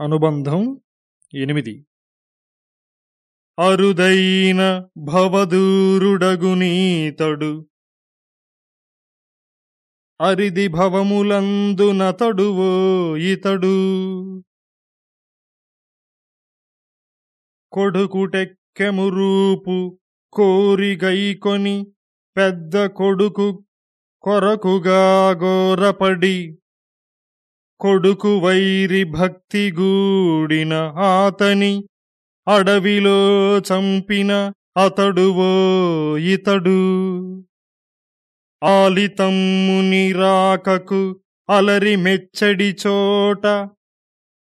అనుబంధం ఎనిమిది. అరుదైన భవదూరుడగునీతడు అరిది భవములందునతడువో ఇతడు. కొడుకుటెక్కెము రూపు కోరిగైకొని పెద్ద కొడుకు కొరకుగా గోరపడి కొడుకు వైరి భక్తి గూడిన ఆతని అడవిలో చంపిన అతడువో ఇతడు. ఆలితమ్ముని రాకకు అలరి మెచ్చడి చోట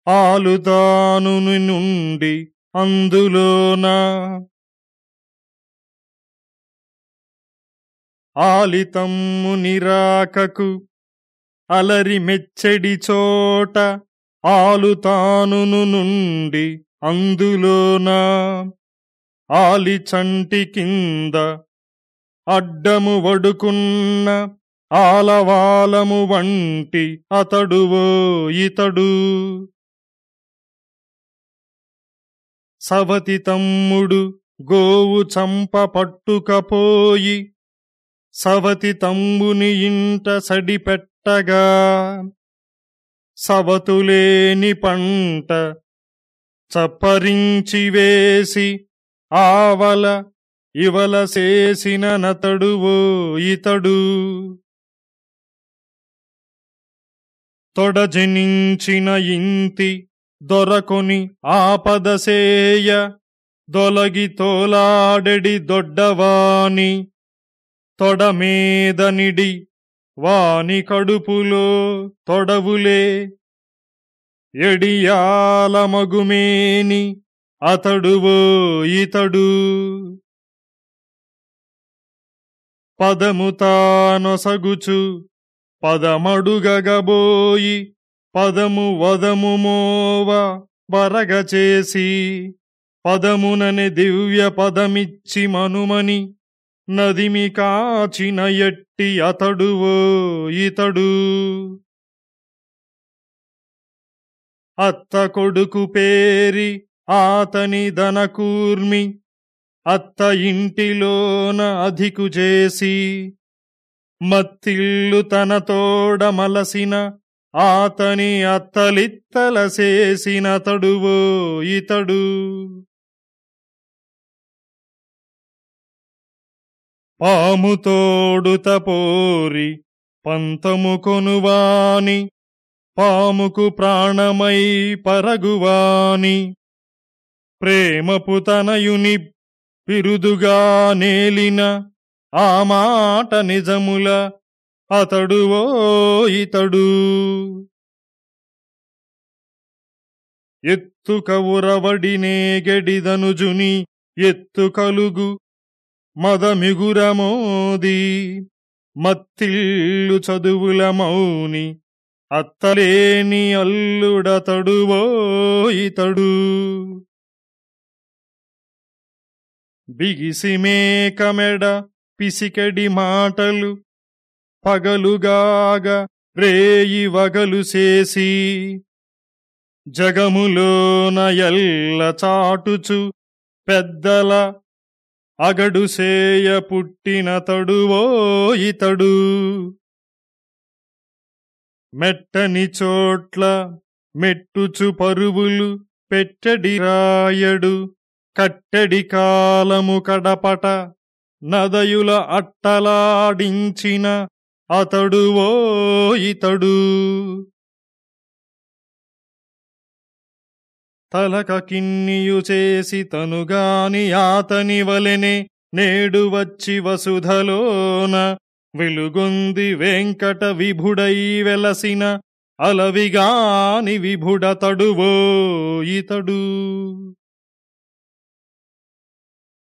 ఆలుదాను నుండి అందులోన. ఆలితమ్ముని రాకకు అలరి మెచ్చడి చోట ఆలుతాను నుండి అందులోన ఆలి చంటి కింద అడ్డము వడుకున్న ఆలవాలము వంటి అతడువో ఇతడు. సవతి తమ్ముడు గోవు చంప పట్టుకపోయి సవతి తమ్ముని ఇంట సడిపెట్ట సడిపెట్టగా సవతులేని పంట చప్పరించి వేసి ఆవల ఇవల చేసిన నతడువో ఇతడు. తొడజనించిన ఇంతి దొరకొని ఆపదసేయ దొలగి తోలాడెడి దొడ్డవాని తొడమేదనిడి వాని కడుపులో తొడవులే. ఎడియాల మగుమేని అతడువో ఇతడు. పదము తానొసగుచు పదమడుగగబోయి పదము వదము మోవ బరగచేసి పదమునని దివ్య పదమిచ్చి మనుమని నదిమి కాచిన ఎట్టి అతడువో ఇతడు. అత్త కొడుకు పేరి ఆతని దనకూర్మి అత్త ఇంటిలోన అధికు చేసి మత్తిల్లు తన తోడ మలసిన ఆతని అత్తలిత్తల చేసిన తడువో ఇతడు. పాముతోడుత పోరి పంతము కొనువాని పాముకు ప్రాణమై పరగువాని. ప్రేమపు తనయుని పిరుదుగా నేలిన ఆ మాట నిజముల అతడువో ఇతడు. ఎత్తు కవురవడినే గెడిదనుజుని ఎత్తు కలుగు మదమిగురమోది మత్తిల్లు చదువుల మౌని అత్తలేని అల్లుడతడువో ఇతడు. బిగిసి మేకమెడ పిసికడి మాటలు పగలుగాగ రేయి వగలు చేసి జగములోన ఎల్ల చాటుచు పెద్దల అగడు సేయ పుట్టిన తడువో ఇతడు. మెట్టని చోట్ల మెట్టుచు పరువులు పెట్టడి రాయడు. కట్టడి కాలము కడపట నదయుల అట్టలాడించిన అతడువో ఇతడు. తలక కిన్నియు చేసి తనుగాని ఆతని వలెనే నేడు వచ్చి వసుధలోన వెలుగొంది వెంకట విభుడై వెలసిన అలవిగాని విభుడ తడువో ఇతడు